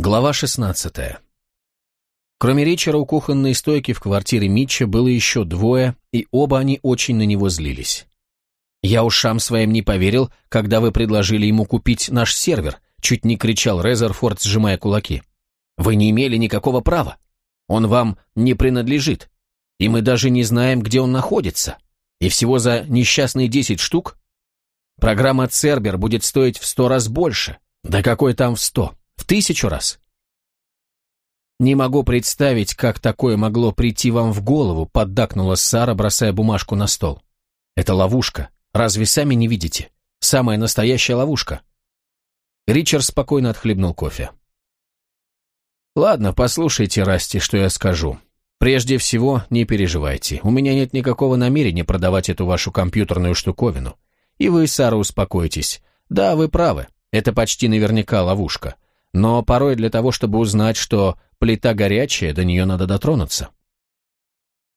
Глава 16. Кроме Ричера у кухонной стойки в квартире Митча было еще двое, и оба они очень на него злились. «Я ушам своим не поверил, когда вы предложили ему купить наш сервер», чуть не кричал Резерфорд, сжимая кулаки. «Вы не имели никакого права. Он вам не принадлежит. И мы даже не знаем, где он находится. И всего за несчастные десять штук? Программа Цербер будет стоить в сто раз больше. Да какой там в сто? Тысячу раз. «Не могу представить, как такое могло прийти вам в голову», поддакнула Сара, бросая бумажку на стол. «Это ловушка. Разве сами не видите? Самая настоящая ловушка». Ричард спокойно отхлебнул кофе. «Ладно, послушайте, Расти, что я скажу. Прежде всего, не переживайте. У меня нет никакого намерения продавать эту вашу компьютерную штуковину. И вы, Сара, успокойтесь. Да, вы правы. Это почти наверняка ловушка но порой для того, чтобы узнать, что плита горячая, до нее надо дотронуться.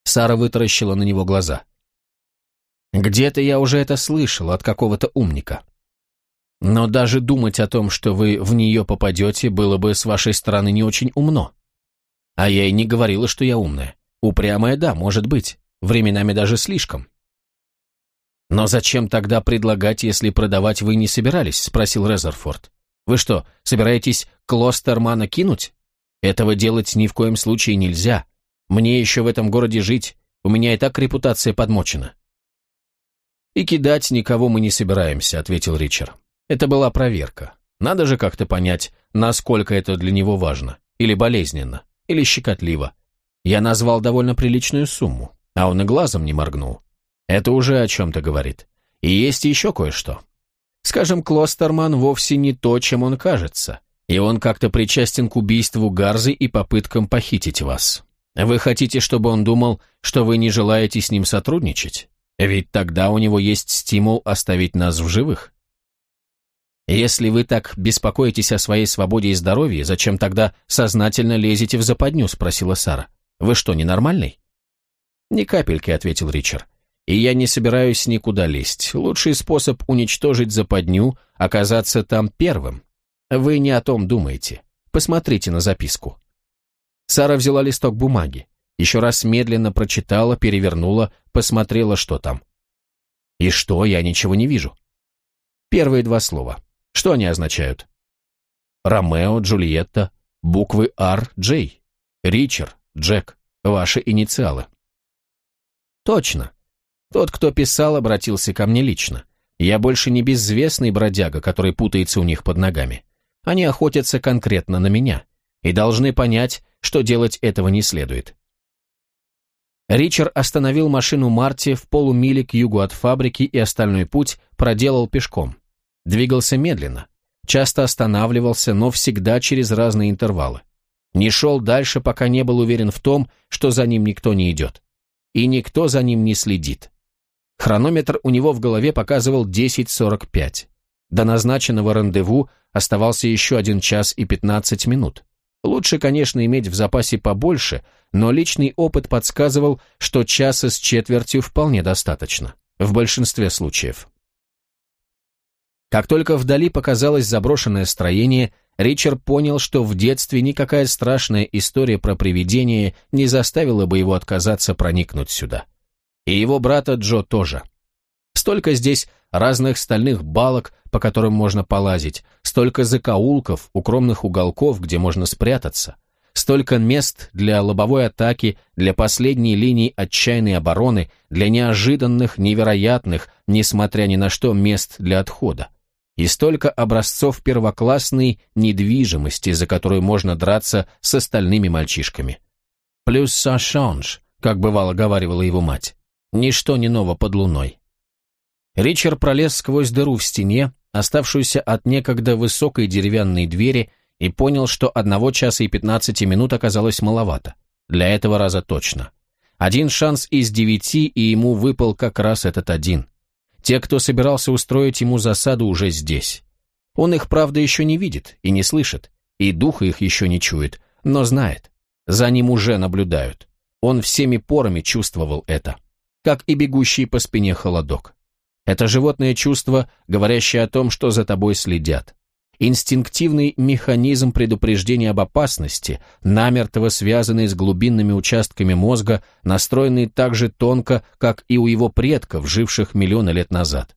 Сара вытаращила на него глаза. «Где-то я уже это слышал от какого-то умника. Но даже думать о том, что вы в нее попадете, было бы с вашей стороны не очень умно. А я и не говорила, что я умная. Упрямая, да, может быть. Временами даже слишком». «Но зачем тогда предлагать, если продавать вы не собирались?» — спросил Резерфорд. Вы что, собираетесь Клостермана кинуть? Этого делать ни в коем случае нельзя. Мне еще в этом городе жить, у меня и так репутация подмочена». «И кидать никого мы не собираемся», — ответил Ричард. «Это была проверка. Надо же как-то понять, насколько это для него важно, или болезненно, или щекотливо. Я назвал довольно приличную сумму, а он и глазом не моргнул. Это уже о чем-то говорит. И есть еще кое-что. Скажем, Клостерман вовсе не то, чем он кажется, и он как-то причастен к убийству Гарзы и попыткам похитить вас. Вы хотите, чтобы он думал, что вы не желаете с ним сотрудничать? Ведь тогда у него есть стимул оставить нас в живых. Если вы так беспокоитесь о своей свободе и здоровье, зачем тогда сознательно лезете в западню, спросила Сара. Вы что, ненормальный? Ни капельки, ответил Ричард. И я не собираюсь никуда лезть. Лучший способ уничтожить западню — оказаться там первым. Вы не о том думаете. Посмотрите на записку. Сара взяла листок бумаги, еще раз медленно прочитала, перевернула, посмотрела, что там. И что, я ничего не вижу. Первые два слова. Что они означают? Ромео, Джульетта, буквы Р, Джей, Ричард, Джек, ваши инициалы. Точно. Тот, кто писал, обратился ко мне лично. Я больше не безвестный бродяга, который путается у них под ногами. Они охотятся конкретно на меня и должны понять, что делать этого не следует. Ричард остановил машину Марти в полумиле к югу от фабрики и остальной путь проделал пешком. Двигался медленно, часто останавливался, но всегда через разные интервалы. Не шел дальше, пока не был уверен в том, что за ним никто не идет. И никто за ним не следит. Хронометр у него в голове показывал 10.45. До назначенного рандеву оставался еще один час и 15 минут. Лучше, конечно, иметь в запасе побольше, но личный опыт подсказывал, что часа с четвертью вполне достаточно. В большинстве случаев. Как только вдали показалось заброшенное строение, Ричард понял, что в детстве никакая страшная история про привидение не заставила бы его отказаться проникнуть сюда. И его брата Джо тоже. Столько здесь разных стальных балок, по которым можно полазить, столько закоулков, укромных уголков, где можно спрятаться, столько мест для лобовой атаки, для последней линии отчаянной обороны, для неожиданных, невероятных, несмотря ни на что, мест для отхода. И столько образцов первоклассной недвижимости, за которую можно драться с остальными мальчишками. Плюс «сашанж», как бывало говаривала его мать. Ничто не ново под луной. Ричард пролез сквозь дыру в стене, оставшуюся от некогда высокой деревянной двери, и понял, что одного часа и пятнадцати минут оказалось маловато. Для этого раза точно. Один шанс из девяти, и ему выпал как раз этот один. Те, кто собирался устроить ему засаду, уже здесь. Он их, правда, еще не видит и не слышит, и духа их еще не чует, но знает. За ним уже наблюдают. Он всеми порами чувствовал это как и бегущий по спине холодок. Это животное чувство, говорящее о том, что за тобой следят. Инстинктивный механизм предупреждения об опасности, намертво связанный с глубинными участками мозга, настроенный так же тонко, как и у его предков, живших миллионы лет назад.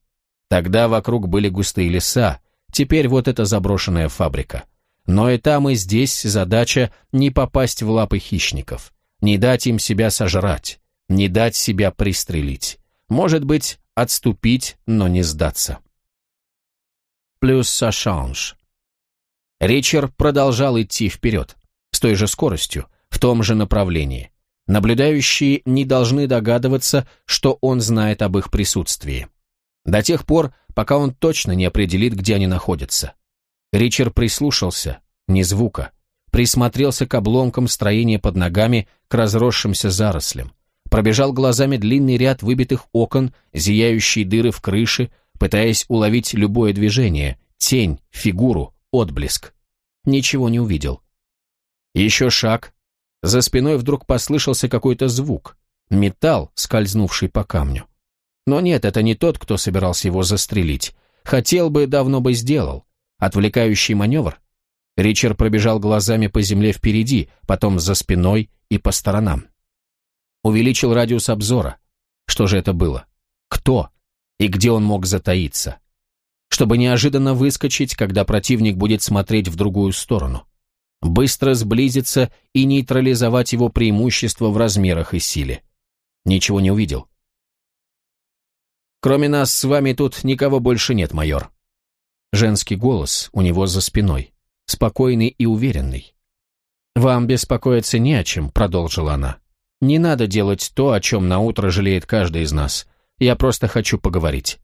Тогда вокруг были густые леса, теперь вот эта заброшенная фабрика. Но и там, и здесь задача не попасть в лапы хищников, не дать им себя сожрать, не дать себя пристрелить. Может быть, отступить, но не сдаться. Плюс сашанж. Ричард продолжал идти вперед, с той же скоростью, в том же направлении. Наблюдающие не должны догадываться, что он знает об их присутствии. До тех пор, пока он точно не определит, где они находятся. Ричард прислушался, ни звука, присмотрелся к обломкам строения под ногами, к разросшимся зарослям, пробежал глазами длинный ряд выбитых окон, зияющие дыры в крыше, пытаясь уловить любое движение, тень, фигуру, отблеск. Ничего не увидел. Еще шаг. За спиной вдруг послышался какой-то звук. Металл, скользнувший по камню. Но нет, это не тот, кто собирался его застрелить. Хотел бы, давно бы сделал. Отвлекающий маневр? Ричард пробежал глазами по земле впереди, потом за спиной и по сторонам. Увеличил радиус обзора. Что же это было? Кто? И где он мог затаиться? Чтобы неожиданно выскочить, когда противник будет смотреть в другую сторону. Быстро сблизиться и нейтрализовать его преимущество в размерах и силе. Ничего не увидел. Кроме нас с вами тут никого больше нет, майор. Женский голос у него за спиной, спокойный и уверенный. «Вам беспокоиться не о чем», — продолжила она. «Не надо делать то, о чем наутро жалеет каждый из нас. Я просто хочу поговорить».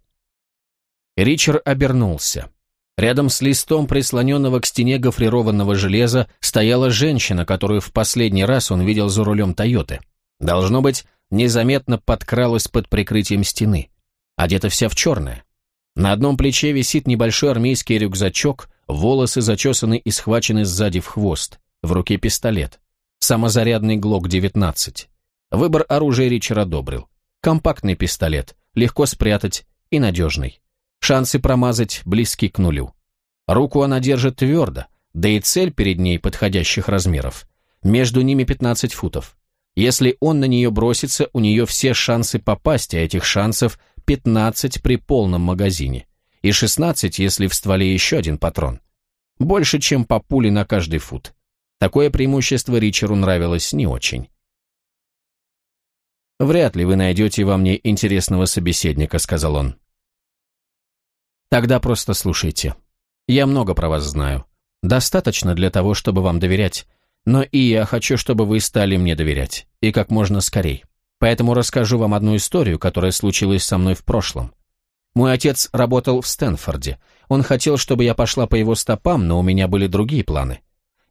Ричард обернулся. Рядом с листом прислоненного к стене гофрированного железа стояла женщина, которую в последний раз он видел за рулем Тойоты. Должно быть, незаметно подкралась под прикрытием стены одета вся в черное. На одном плече висит небольшой армейский рюкзачок, волосы зачесаны и схвачены сзади в хвост, в руке пистолет. Самозарядный ГЛОК-19. Выбор оружия Ричард одобрил. Компактный пистолет, легко спрятать и надежный. Шансы промазать близки к нулю. Руку она держит твердо, да и цель перед ней подходящих размеров. Между ними 15 футов. Если он на нее бросится, у нее все шансы попасть, а этих шансов 15 при полном магазине и 16, если в стволе еще один патрон. Больше, чем по пуле на каждый фут. Такое преимущество Ричеру нравилось не очень. «Вряд ли вы найдете во мне интересного собеседника», — сказал он. «Тогда просто слушайте. Я много про вас знаю. Достаточно для того, чтобы вам доверять. Но и я хочу, чтобы вы стали мне доверять. И как можно скорей. Поэтому расскажу вам одну историю, которая случилась со мной в прошлом. Мой отец работал в Стэнфорде. Он хотел, чтобы я пошла по его стопам, но у меня были другие планы.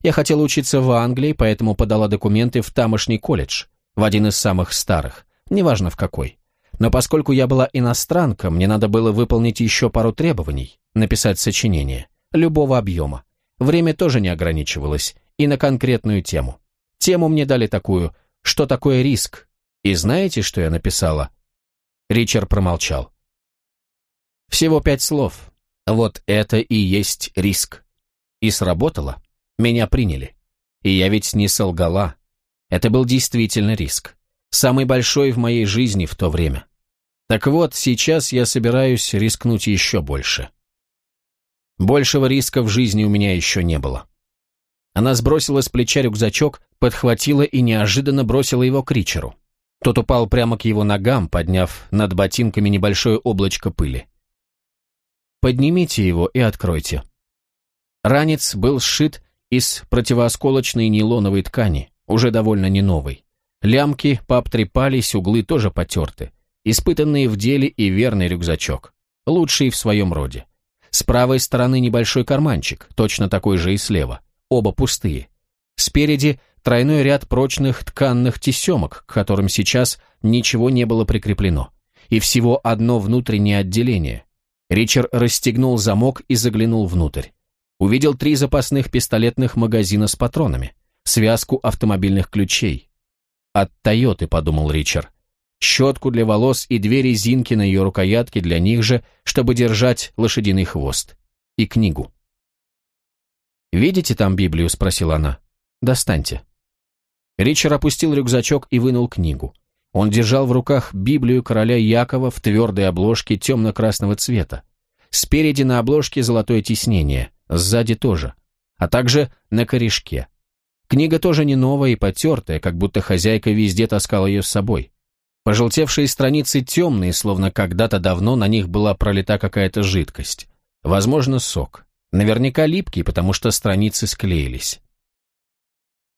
Я хотела учиться в Англии, поэтому подала документы в тамошний колледж, в один из самых старых, неважно в какой. Но поскольку я была иностранка, мне надо было выполнить еще пару требований, написать сочинение, любого объема. Время тоже не ограничивалось, и на конкретную тему. Тему мне дали такую «Что такое риск?» И знаете, что я написала?» Ричард промолчал. «Всего пять слов. Вот это и есть риск. И сработало. Меня приняли. И я ведь не солгала. Это был действительно риск. Самый большой в моей жизни в то время. Так вот, сейчас я собираюсь рискнуть еще больше. Большего риска в жизни у меня еще не было. Она сбросила с плеча рюкзачок, подхватила и неожиданно бросила его к Ричеру. Тот упал прямо к его ногам, подняв над ботинками небольшое облачко пыли. «Поднимите его и откройте». Ранец был сшит из противоосколочной нейлоновой ткани, уже довольно не новой. Лямки пообтрепались, углы тоже потерты. Испытанный в деле и верный рюкзачок. Лучший в своем роде. С правой стороны небольшой карманчик, точно такой же и слева. Оба пустые. Спереди тройной ряд прочных тканных тесемок, к которым сейчас ничего не было прикреплено, и всего одно внутреннее отделение. Ричард расстегнул замок и заглянул внутрь. Увидел три запасных пистолетных магазина с патронами, связку автомобильных ключей. «От Тойоты», — подумал Ричард. Щетку для волос и две резинки на ее рукоятке для них же, чтобы держать лошадиный хвост. И книгу. «Видите там Библию?» – спросила она. «Достаньте». Ричард опустил рюкзачок и вынул книгу. Он держал в руках Библию короля Якова в твердой обложке темно-красного цвета. Спереди на обложке золотое тиснение, сзади тоже, а также на корешке. Книга тоже не новая и потертая, как будто хозяйка везде таскала ее с собой. Пожелтевшие страницы темные, словно когда-то давно на них была пролита какая-то жидкость. Возможно, сок. Наверняка липкий, потому что страницы склеились.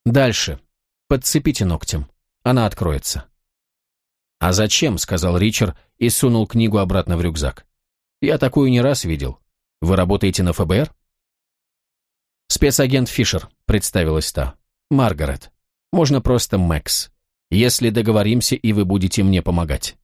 Дальше. Подцепите ногтем. Она откроется. «А зачем?» — сказал Ричард и сунул книгу обратно в рюкзак. «Я такую не раз видел. Вы работаете на ФБР?» «Спецагент Фишер», — представилась та. «Маргарет. Можно просто Мэкс. Если договоримся, и вы будете мне помогать».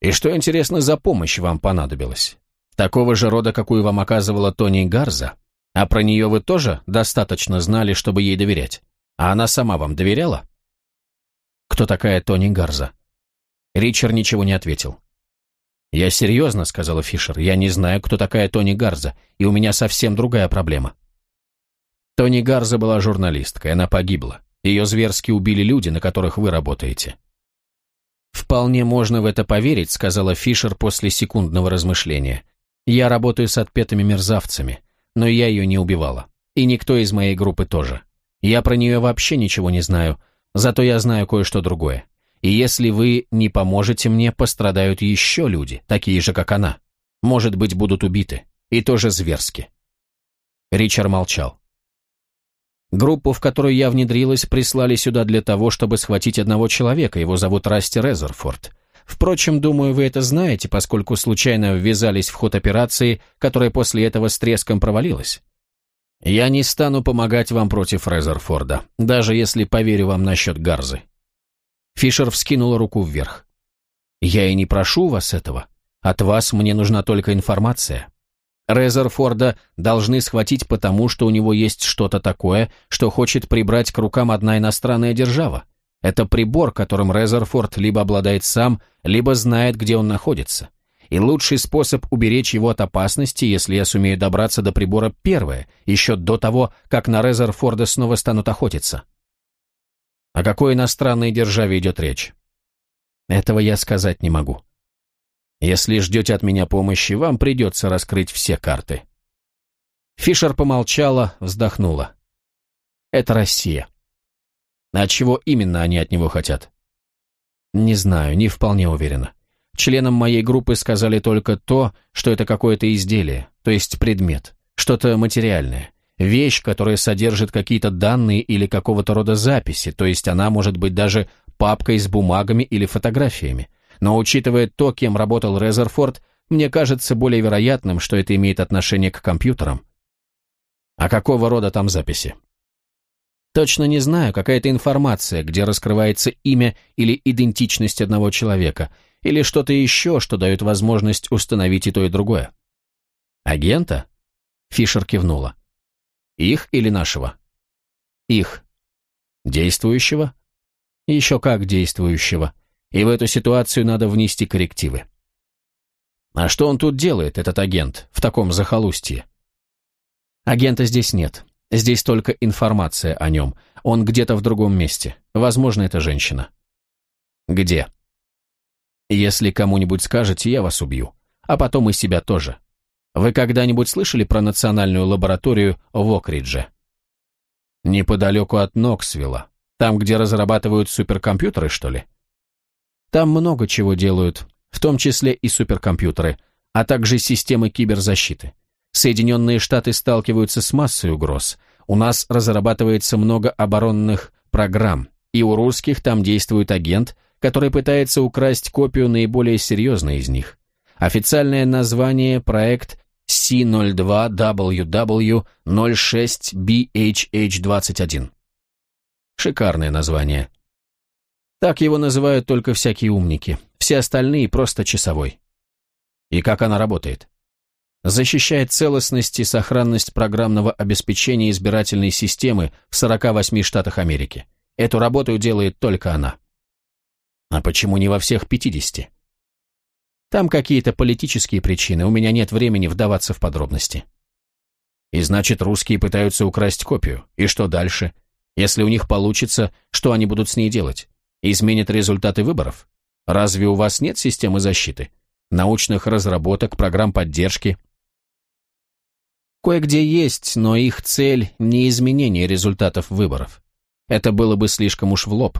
«И что, интересно, за помощь вам понадобилась? Такого же рода, какую вам оказывала Тони Гарза? А про нее вы тоже достаточно знали, чтобы ей доверять? А она сама вам доверяла?» «Кто такая Тони Гарза?» Ричард ничего не ответил. «Я серьезно», — сказала Фишер, — «я не знаю, кто такая Тони Гарза, и у меня совсем другая проблема». Тони Гарза была журналисткой, она погибла. Ее зверски убили люди, на которых вы работаете. «Вполне можно в это поверить», — сказала Фишер после секундного размышления. «Я работаю с отпетыми мерзавцами, но я ее не убивала. И никто из моей группы тоже. Я про нее вообще ничего не знаю, зато я знаю кое-что другое. И если вы не поможете мне, пострадают еще люди, такие же, как она. Может быть, будут убиты. И тоже зверски. Ричард молчал. Группу, в которую я внедрилась, прислали сюда для того, чтобы схватить одного человека, его зовут Расти Резерфорд. Впрочем, думаю, вы это знаете, поскольку случайно ввязались в ход операции, которая после этого с треском провалилась. Я не стану помогать вам против Резерфорда, даже если поверю вам насчет Гарзы. Фишер вскинула руку вверх. «Я и не прошу вас этого. От вас мне нужна только информация. Резерфорда должны схватить потому, что у него есть что-то такое, что хочет прибрать к рукам одна иностранная держава. Это прибор, которым Резерфорд либо обладает сам, либо знает, где он находится. И лучший способ уберечь его от опасности, если я сумею добраться до прибора первое, еще до того, как на Резерфорда снова станут охотиться. О какой иностранной державе идет речь? Этого я сказать не могу. Если ждете от меня помощи, вам придется раскрыть все карты. Фишер помолчала, вздохнула. Это Россия. А чего именно они от него хотят? Не знаю, не вполне уверена. Членам моей группы сказали только то, что это какое-то изделие, то есть предмет, что-то материальное. Вещь, которая содержит какие-то данные или какого-то рода записи, то есть она может быть даже папкой с бумагами или фотографиями. Но учитывая то, кем работал Резерфорд, мне кажется более вероятным, что это имеет отношение к компьютерам. А какого рода там записи? Точно не знаю, какая-то информация, где раскрывается имя или идентичность одного человека, или что-то еще, что дает возможность установить и то, и другое. Агента? Фишер кивнула. Их или нашего? Их. Действующего? Еще как действующего. И в эту ситуацию надо внести коррективы. А что он тут делает, этот агент, в таком захолустье? Агента здесь нет. Здесь только информация о нем. Он где-то в другом месте. Возможно, это женщина. Где? Если кому-нибудь скажете, я вас убью. А потом и себя тоже. Вы когда-нибудь слышали про национальную лабораторию в Окридже? Неподалеку от Ноксвилла. Там, где разрабатывают суперкомпьютеры, что ли? Там много чего делают, в том числе и суперкомпьютеры, а также системы киберзащиты. Соединенные Штаты сталкиваются с массой угроз. У нас разрабатывается много оборонных программ, и у русских там действует агент, который пытается украсть копию наиболее серьезной из них. Официальное название – проект C02WW06BHH21. Шикарное название. Так его называют только всякие умники. Все остальные просто часовой. И как она работает? Защищает целостность и сохранность программного обеспечения избирательной системы в 48 штатах Америки. Эту работу делает только она. А почему не во всех 50? Там какие-то политические причины, у меня нет времени вдаваться в подробности. И значит, русские пытаются украсть копию. И что дальше? Если у них получится, что они будут с ней делать? Изменят результаты выборов? Разве у вас нет системы защиты? Научных разработок, программ поддержки? Кое-где есть, но их цель не изменение результатов выборов. Это было бы слишком уж в лоб.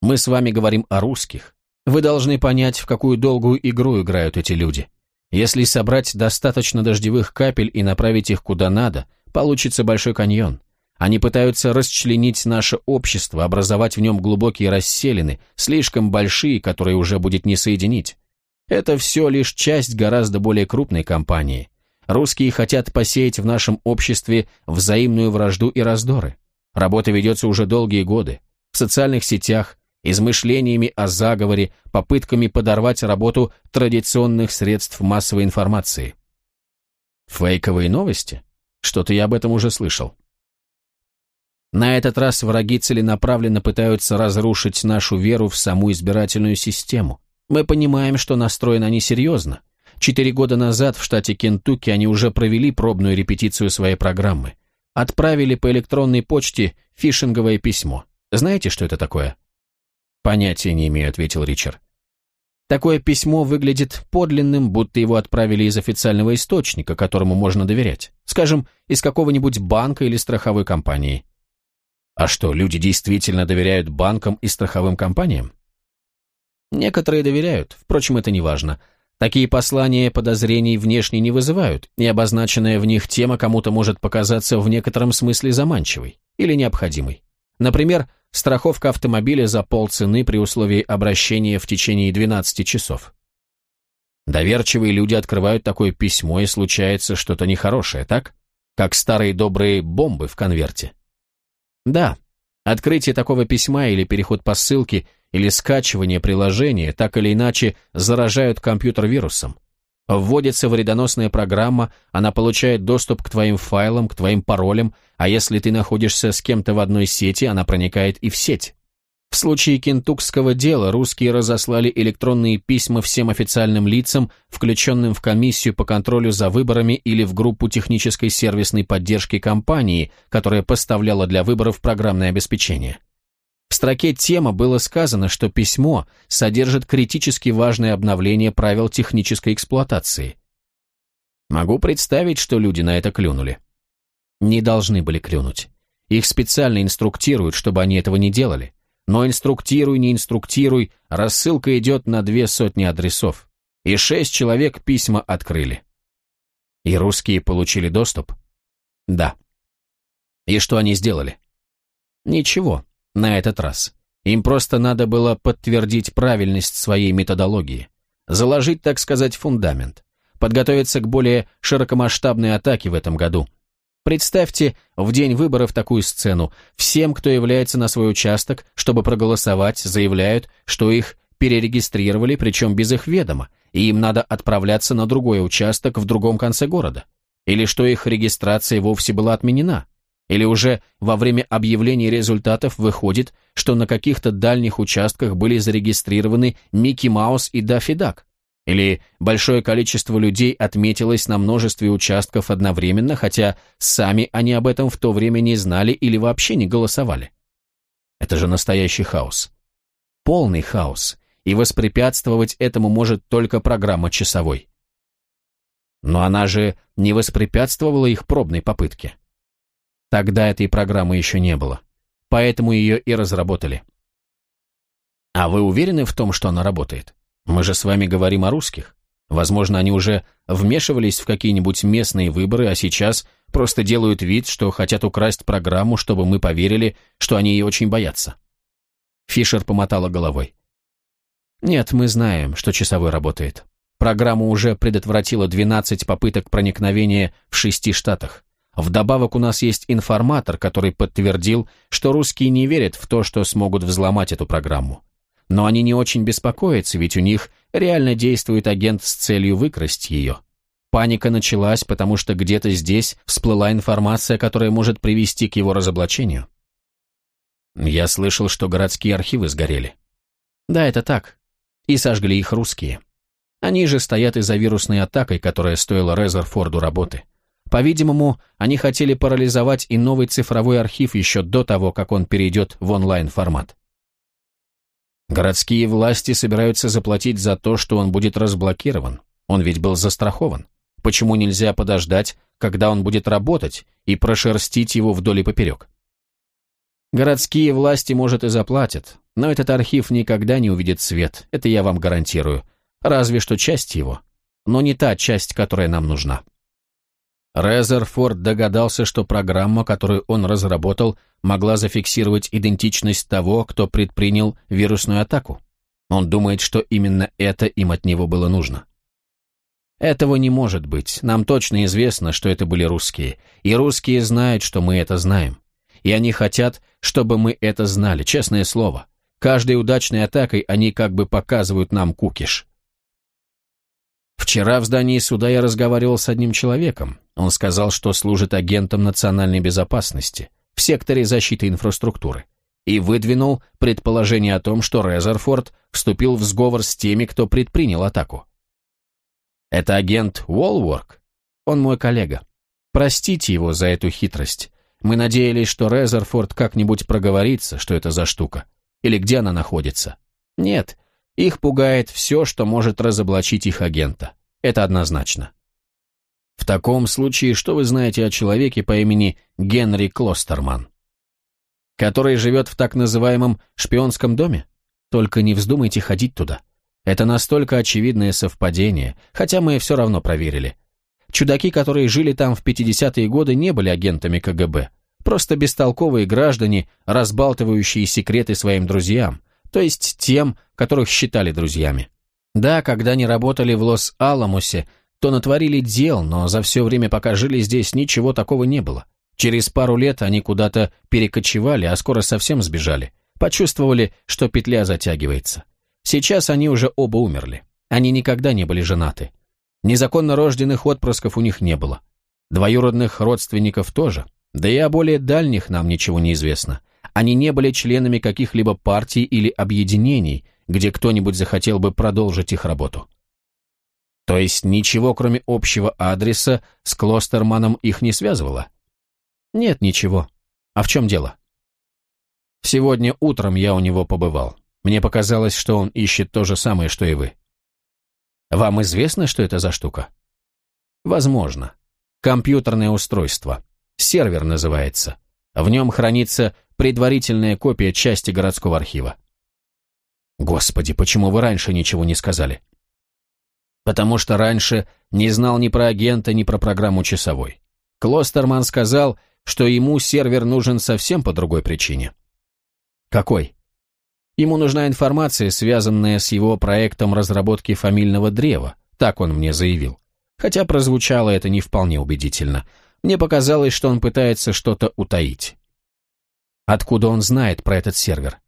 Мы с вами говорим о русских. Вы должны понять, в какую долгую игру играют эти люди. Если собрать достаточно дождевых капель и направить их куда надо, получится большой каньон. Они пытаются расчленить наше общество, образовать в нем глубокие расселины, слишком большие, которые уже будет не соединить. Это все лишь часть гораздо более крупной кампании. Русские хотят посеять в нашем обществе взаимную вражду и раздоры. Работа ведется уже долгие годы. В социальных сетях, измышлениями о заговоре, попытками подорвать работу традиционных средств массовой информации. Фейковые новости? Что-то я об этом уже слышал. На этот раз враги целенаправленно пытаются разрушить нашу веру в саму избирательную систему. Мы понимаем, что настроены они серьезно. Четыре года назад в штате Кентукки они уже провели пробную репетицию своей программы. Отправили по электронной почте фишинговое письмо. Знаете, что это такое? Понятия не имею, ответил Ричард. Такое письмо выглядит подлинным, будто его отправили из официального источника, которому можно доверять. Скажем, из какого-нибудь банка или страховой компании. А что, люди действительно доверяют банкам и страховым компаниям? Некоторые доверяют, впрочем, это не важно. Такие послания подозрений внешне не вызывают, и обозначенная в них тема кому-то может показаться в некотором смысле заманчивой или необходимой. Например, страховка автомобиля за полцены при условии обращения в течение 12 часов. Доверчивые люди открывают такое письмо, и случается что-то нехорошее, так? Как старые добрые бомбы в конверте. Да, открытие такого письма или переход по ссылке – или скачивание приложения так или иначе заражают компьютер вирусом. Вводится вредоносная программа, она получает доступ к твоим файлам, к твоим паролям, а если ты находишься с кем-то в одной сети, она проникает и в сеть. В случае кентукского дела русские разослали электронные письма всем официальным лицам, включенным в комиссию по контролю за выборами или в группу технической сервисной поддержки компании, которая поставляла для выборов программное обеспечение. В строке «Тема» было сказано, что письмо содержит критически важное обновление правил технической эксплуатации. Могу представить, что люди на это клюнули. Не должны были клюнуть. Их специально инструктируют, чтобы они этого не делали. Но инструктируй, не инструктируй, рассылка идет на две сотни адресов. И шесть человек письма открыли. И русские получили доступ? Да. И что они сделали? Ничего на этот раз. Им просто надо было подтвердить правильность своей методологии, заложить, так сказать, фундамент, подготовиться к более широкомасштабной атаке в этом году. Представьте в день выборов такую сцену. Всем, кто является на свой участок, чтобы проголосовать, заявляют, что их перерегистрировали, причем без их ведома, и им надо отправляться на другой участок в другом конце города. Или что их регистрация вовсе была отменена. Или уже во время объявления результатов выходит, что на каких-то дальних участках были зарегистрированы Микки Маус и Даффи Дак? Или большое количество людей отметилось на множестве участков одновременно, хотя сами они об этом в то время не знали или вообще не голосовали? Это же настоящий хаос. Полный хаос. И воспрепятствовать этому может только программа часовой. Но она же не воспрепятствовала их пробной попытке. Тогда этой программы еще не было. Поэтому ее и разработали. А вы уверены в том, что она работает? Мы же с вами говорим о русских. Возможно, они уже вмешивались в какие-нибудь местные выборы, а сейчас просто делают вид, что хотят украсть программу, чтобы мы поверили, что они ее очень боятся. Фишер помотала головой. Нет, мы знаем, что часовой работает. Программа уже предотвратила 12 попыток проникновения в шести штатах. Вдобавок у нас есть информатор, который подтвердил, что русские не верят в то, что смогут взломать эту программу. Но они не очень беспокоятся, ведь у них реально действует агент с целью выкрасть ее. Паника началась, потому что где-то здесь всплыла информация, которая может привести к его разоблачению. Я слышал, что городские архивы сгорели. Да, это так. И сожгли их русские. Они же стоят из-за вирусной атакой, которая стоила Резерфорду работы. По-видимому, они хотели парализовать и новый цифровой архив еще до того, как он перейдет в онлайн-формат. Городские власти собираются заплатить за то, что он будет разблокирован. Он ведь был застрахован. Почему нельзя подождать, когда он будет работать, и прошерстить его вдоль и поперек? Городские власти, может, и заплатят, но этот архив никогда не увидит свет, это я вам гарантирую. Разве что часть его. Но не та часть, которая нам нужна. Резерфорд догадался, что программа, которую он разработал, могла зафиксировать идентичность того, кто предпринял вирусную атаку. Он думает, что именно это им от него было нужно. Этого не может быть. Нам точно известно, что это были русские. И русские знают, что мы это знаем. И они хотят, чтобы мы это знали, честное слово. Каждой удачной атакой они как бы показывают нам кукиш. Вчера в здании суда я разговаривал с одним человеком. Он сказал, что служит агентом национальной безопасности в секторе защиты инфраструктуры и выдвинул предположение о том, что Резерфорд вступил в сговор с теми, кто предпринял атаку. Это агент Уолворк? Он мой коллега. Простите его за эту хитрость. Мы надеялись, что Резерфорд как-нибудь проговорится, что это за штука, или где она находится. Нет, их пугает все, что может разоблачить их агента. Это однозначно. В таком случае, что вы знаете о человеке по имени Генри Клостерман? Который живет в так называемом шпионском доме? Только не вздумайте ходить туда. Это настолько очевидное совпадение, хотя мы все равно проверили. Чудаки, которые жили там в 50-е годы, не были агентами КГБ. Просто бестолковые граждане, разбалтывающие секреты своим друзьям, то есть тем, которых считали друзьями. Да, когда они работали в Лос-Аламосе, то натворили дел, но за все время, пока жили здесь, ничего такого не было. Через пару лет они куда-то перекочевали, а скоро совсем сбежали. Почувствовали, что петля затягивается. Сейчас они уже оба умерли. Они никогда не были женаты. Незаконно рожденных отпрысков у них не было. Двоюродных родственников тоже. Да и о более дальних нам ничего не известно. Они не были членами каких-либо партий или объединений, где кто-нибудь захотел бы продолжить их работу. То есть ничего, кроме общего адреса, с Клостерманом их не связывало? Нет, ничего. А в чем дело? Сегодня утром я у него побывал. Мне показалось, что он ищет то же самое, что и вы. Вам известно, что это за штука? Возможно. Компьютерное устройство. Сервер называется. В нем хранится предварительная копия части городского архива. Господи, почему вы раньше ничего не сказали? Потому что раньше не знал ни про агента, ни про программу часовой. Клостерман сказал, что ему сервер нужен совсем по другой причине. Какой? Ему нужна информация, связанная с его проектом разработки фамильного древа, так он мне заявил. Хотя прозвучало это не вполне убедительно. Мне показалось, что он пытается что-то утаить. Откуда он знает про этот сервер?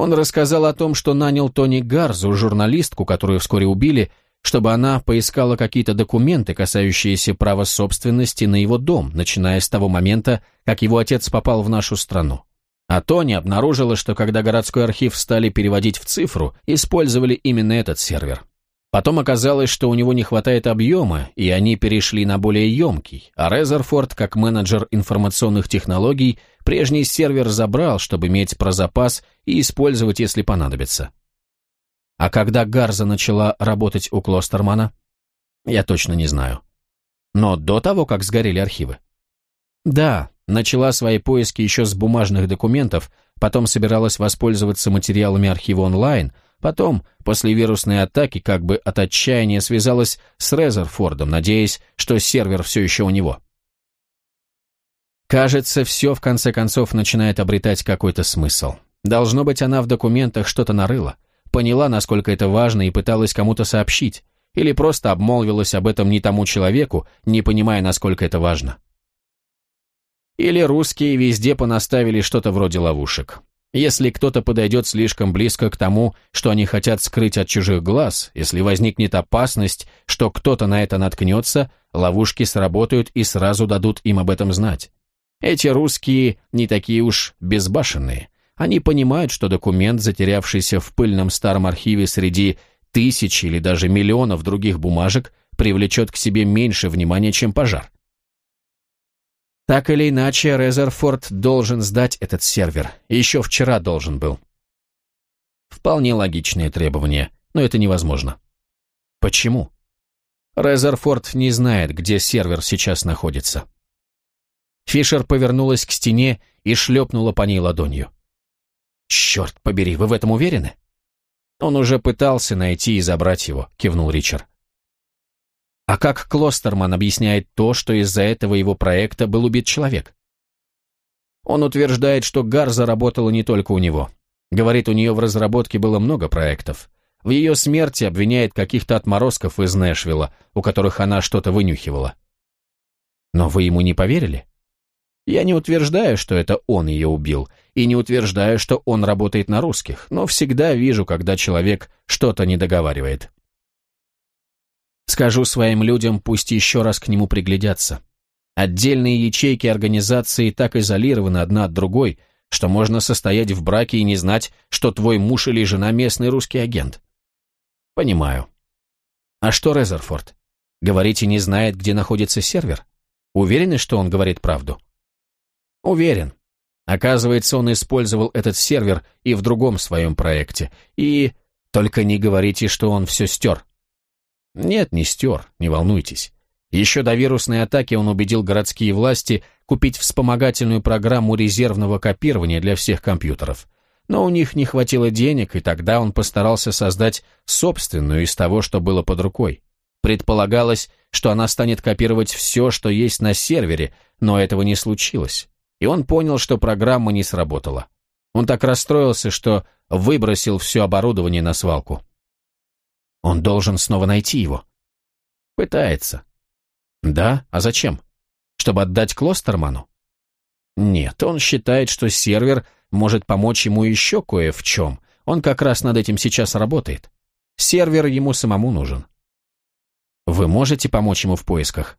Он рассказал о том, что нанял Тони Гарзу, журналистку, которую вскоре убили, чтобы она поискала какие-то документы, касающиеся права собственности на его дом, начиная с того момента, как его отец попал в нашу страну. А Тони обнаружила, что когда городской архив стали переводить в цифру, использовали именно этот сервер. Потом оказалось, что у него не хватает объема, и они перешли на более емкий, а Резерфорд, как менеджер информационных технологий, прежний сервер забрал, чтобы иметь про запас и использовать, если понадобится. А когда Гарза начала работать у Клостермана? Я точно не знаю. Но до того, как сгорели архивы. Да, начала свои поиски еще с бумажных документов, потом собиралась воспользоваться материалами архива онлайн – Потом, после вирусной атаки, как бы от отчаяния связалась с Резерфордом, надеясь, что сервер все еще у него. Кажется, все в конце концов начинает обретать какой-то смысл. Должно быть, она в документах что-то нарыла, поняла, насколько это важно и пыталась кому-то сообщить, или просто обмолвилась об этом не тому человеку, не понимая, насколько это важно. Или русские везде понаставили что-то вроде ловушек. Если кто-то подойдет слишком близко к тому, что они хотят скрыть от чужих глаз, если возникнет опасность, что кто-то на это наткнется, ловушки сработают и сразу дадут им об этом знать. Эти русские не такие уж безбашенные. Они понимают, что документ, затерявшийся в пыльном старом архиве среди тысяч или даже миллионов других бумажек, привлечет к себе меньше внимания, чем пожар. Так или иначе, Резерфорд должен сдать этот сервер. Еще вчера должен был. Вполне логичные требования, но это невозможно. Почему? Резерфорд не знает, где сервер сейчас находится. Фишер повернулась к стене и шлепнула по ней ладонью. «Черт побери, вы в этом уверены?» «Он уже пытался найти и забрать его», — кивнул Ричард. А как Клостерман объясняет то, что из-за этого его проекта был убит человек? Он утверждает, что Гар заработала не только у него. Говорит, у нее в разработке было много проектов. В ее смерти обвиняет каких-то отморозков из Нэшвилла, у которых она что-то вынюхивала. Но вы ему не поверили? Я не утверждаю, что это он ее убил, и не утверждаю, что он работает на русских, но всегда вижу, когда человек что-то не договаривает. Скажу своим людям, пусть еще раз к нему приглядятся. Отдельные ячейки организации так изолированы одна от другой, что можно состоять в браке и не знать, что твой муж или жена местный русский агент. Понимаю. А что Резерфорд? Говорите, не знает, где находится сервер? Уверены, что он говорит правду? Уверен. Оказывается, он использовал этот сервер и в другом своем проекте. И... Только не говорите, что он все стер. Нет, не стер, не волнуйтесь. Еще до вирусной атаки он убедил городские власти купить вспомогательную программу резервного копирования для всех компьютеров. Но у них не хватило денег, и тогда он постарался создать собственную из того, что было под рукой. Предполагалось, что она станет копировать все, что есть на сервере, но этого не случилось и он понял, что программа не сработала. Он так расстроился, что выбросил все оборудование на свалку. Он должен снова найти его. Пытается. Да, а зачем? Чтобы отдать Клостерману? Нет, он считает, что сервер может помочь ему еще кое в чем. Он как раз над этим сейчас работает. Сервер ему самому нужен. Вы можете помочь ему в поисках?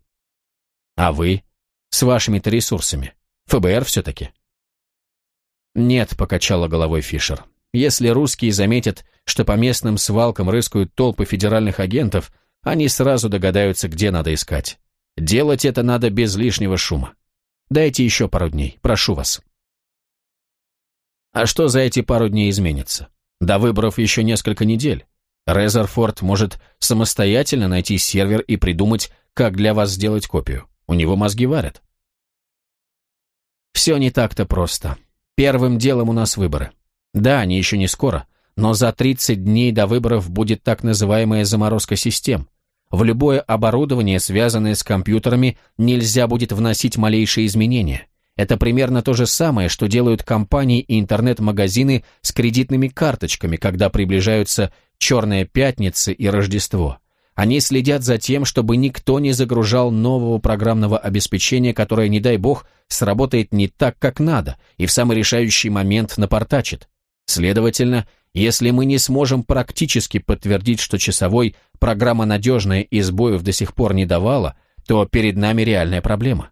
А вы? С вашими-то ресурсами? ФБР все-таки. Нет, покачала головой Фишер. Если русские заметят, что по местным свалкам рыскают толпы федеральных агентов, они сразу догадаются, где надо искать. Делать это надо без лишнего шума. Дайте еще пару дней, прошу вас. А что за эти пару дней изменится? До выборов еще несколько недель. Резерфорд может самостоятельно найти сервер и придумать, как для вас сделать копию. У него мозги варят. Все не так-то просто. Первым делом у нас выборы. Да, они еще не скоро, но за 30 дней до выборов будет так называемая заморозка систем. В любое оборудование, связанное с компьютерами, нельзя будет вносить малейшие изменения. Это примерно то же самое, что делают компании и интернет-магазины с кредитными карточками, когда приближаются Черная Пятница и Рождество. Они следят за тем, чтобы никто не загружал нового программного обеспечения, которое, не дай бог, сработает не так, как надо, и в самый решающий момент напортачит. Следовательно, если мы не сможем практически подтвердить, что часовой программа надежная и сбоев до сих пор не давала, то перед нами реальная проблема.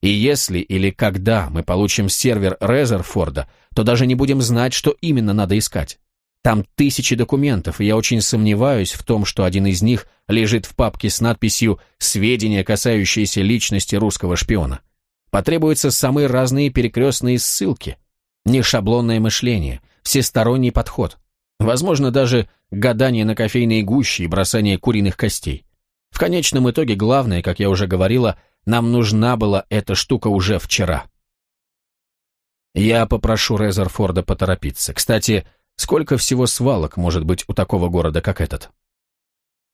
И если или когда мы получим сервер Резерфорда, то даже не будем знать, что именно надо искать. Там тысячи документов, и я очень сомневаюсь в том, что один из них лежит в папке с надписью «Сведения, касающиеся личности русского шпиона». Потребуются самые разные перекрестные ссылки. Не шаблонное мышление, всесторонний подход. Возможно, даже гадание на кофейные гущи и бросание куриных костей. В конечном итоге главное, как я уже говорила, нам нужна была эта штука уже вчера. Я попрошу Резерфорда поторопиться. Кстати, Сколько всего свалок может быть у такого города, как этот?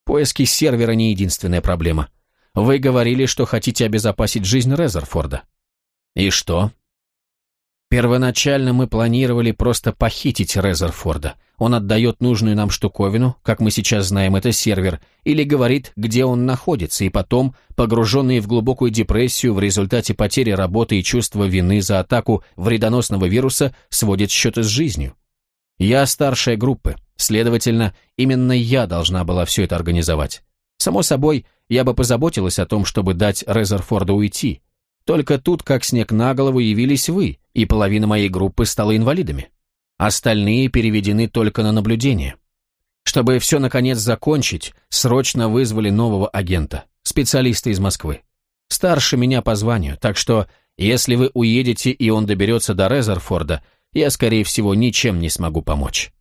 Поиски сервера не единственная проблема. Вы говорили, что хотите обезопасить жизнь Резерфорда. И что? Первоначально мы планировали просто похитить Резерфорда. Он отдает нужную нам штуковину, как мы сейчас знаем, это сервер, или говорит, где он находится, и потом, погруженный в глубокую депрессию в результате потери работы и чувства вины за атаку вредоносного вируса, сводит счеты с жизнью. Я старшая группы, следовательно, именно я должна была все это организовать. Само собой, я бы позаботилась о том, чтобы дать Резерфорду уйти. Только тут, как снег на голову, явились вы, и половина моей группы стала инвалидами. Остальные переведены только на наблюдение. Чтобы все наконец закончить, срочно вызвали нового агента, специалиста из Москвы. Старше меня по званию, так что, если вы уедете и он доберется до Резерфорда, я, скорее всего, ничем не смогу помочь.